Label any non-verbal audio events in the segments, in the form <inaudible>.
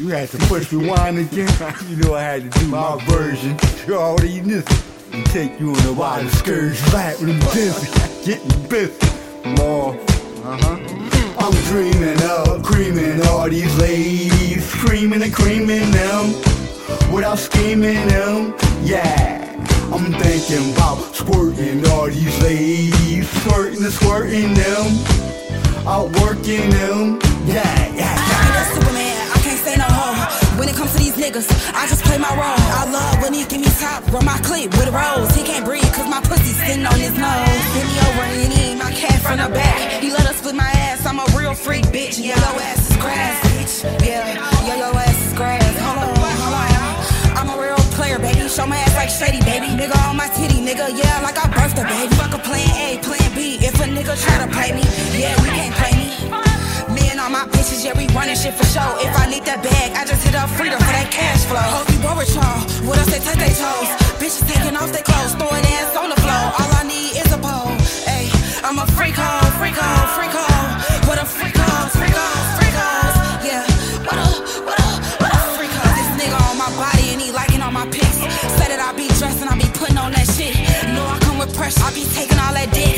You had to push rewind again. You know I had to do my version. You already knew. And take you on a wild excursion. Back with them busy, getting busy. More. Uh-huh. I'm dreaming of creaming all these ladies, creaming and creaming them without scheming them. Yeah. I'm thinking about squirting all these ladies, squirting and squirting them, outworking them. Yeah, yeah, niggas, I just play my role. I love when he give me top, run my clip with a rose. He can't breathe cause my pussy sitting on his nose. Hit me over and he ain't my cat from the back. He let us split my ass, I'm a real freak, bitch. Yeah, your ass is grass, bitch. Yeah, yeah, your ass is grass. Hold on, hold on. I'm a real player, baby. Show my ass like shady, baby. Nigga on my titty, nigga. Yeah, like I birthed a baby. Fuck a plan A, plan B. If a nigga try to play me, yeah, we can't play me. Me and all my bitches, yeah, we running shit for show. If I need that bag, I just hit up Frida for Say that I be dressed and I be putting on that shit. Know I come with pressure, I be taking all that dick.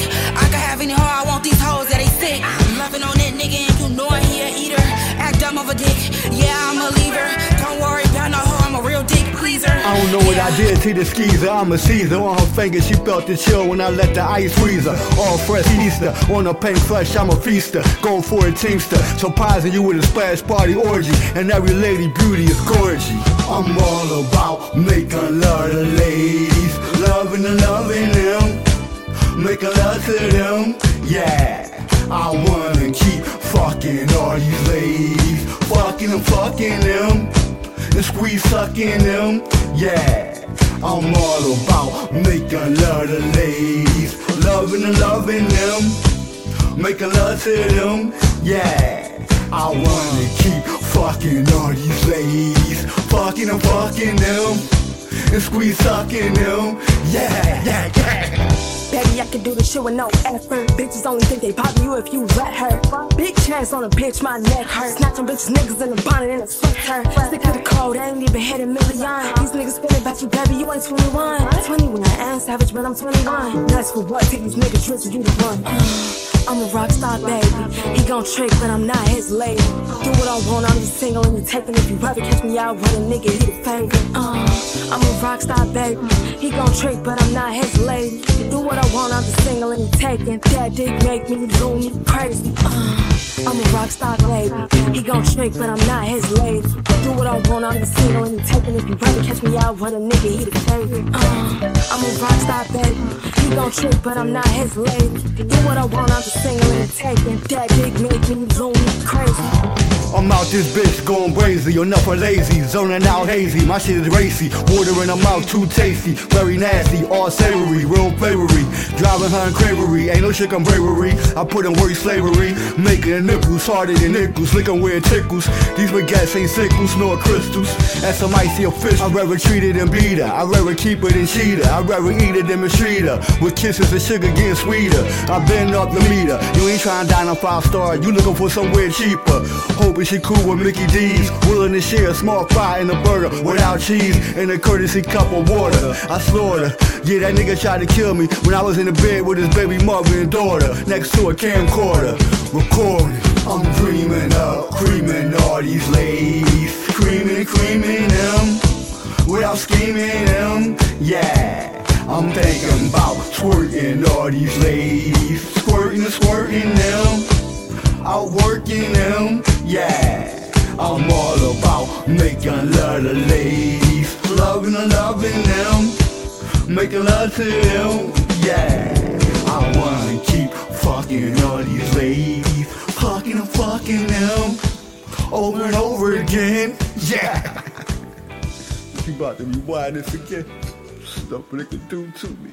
I did to the skeezer. I'm a Caesar. On her finger, she felt the chill when I let the ice freeze her. All fresh Easter. On the pink flesh, I'm a feaster. Going for a teamster. Surprising you with a splash party orgy. And every lady beauty is gorgeous. I'm all about making love to ladies. Loving and loving them. Making love to them. Yeah. I wanna keep fucking all these ladies. Fucking and fucking them and squeeze sucking them. Yeah, I'm all about making love to ladies, loving and loving them, making love to them. Yeah, I wanna keep fucking all these ladies, fucking and fucking them, and squeeze sucking them. Yeah, yeah, yeah. Baby, I can do this shit with no effort. Bitches only think they pop you if you let her. Big chance on a bitch, my neck hurt. Snatching bitches, niggas in the bonnet and a sweater. Stick to the code, I ain't even hit a million. These niggas spinning about you, baby, you ain't 21. 20 when I am savage, but I'm 21. That's for what? Take these niggas trips, you the one. I'm a rock star, baby. He gon' trick, but I'm not his lady. Do what I want, I'm just single and you taking. If you ever catch me out with a nigga, he the favorite. Uh, I'm a rock star, baby. He gon' trick, but I'm not his lady. Do what I want, I'm just single and you taking. That dick make me loony, crazy. Uh, I'm a rock star, baby. He gon' trick, but I'm not his lady. Do what I want, I'm just single and you taking. If you wanna catch me out with a nigga, he the favorite. Uh, I'm a rock star, baby. He gon' trick, but I'm not his lady. Do what I want, I'm just single and taking. That dick make me loony, crazy. I'm out this bitch going crazy, enough for lazy, zoning out hazy. My shit is racy, water in the mouth too tasty, very nasty, all savory, real flavory. Driving her in cravery, ain't no shit on bravery. I put in work slavery, making nickels harder than nickels, licking where it tickles. These baguettes ain't sickles nor crystals. And some icy fish, I'd rather treat it than beat her. I'd rather keep it than cheat her. I'd rather eat it than mistreat her. With kisses and sugar getting sweeter. I've been up the meter. You ain't trying to dine on five star, you looking for somewhere cheaper. Hoping she cool with Mickey D's. Willing to share a small fry and a burger without cheese and a courtesy cup of water. I slaughter. Yeah, that nigga tried to kill me when I was in the bed with his baby mother and daughter next to a camcorder. Recording. I'm dreaming of creaming all these ladies. Creaming creaming them without scheming them. Yeah. I'm thinking about twerking all these ladies, squirting and squirting them outworking them, yeah. I'm all about making love to ladies, loving and loving them, making love to them, yeah. I wanna keep fucking all these ladies, fucking and fucking them, over and over again, yeah. <laughs> you about to rewind this again? Stuff they can do to me.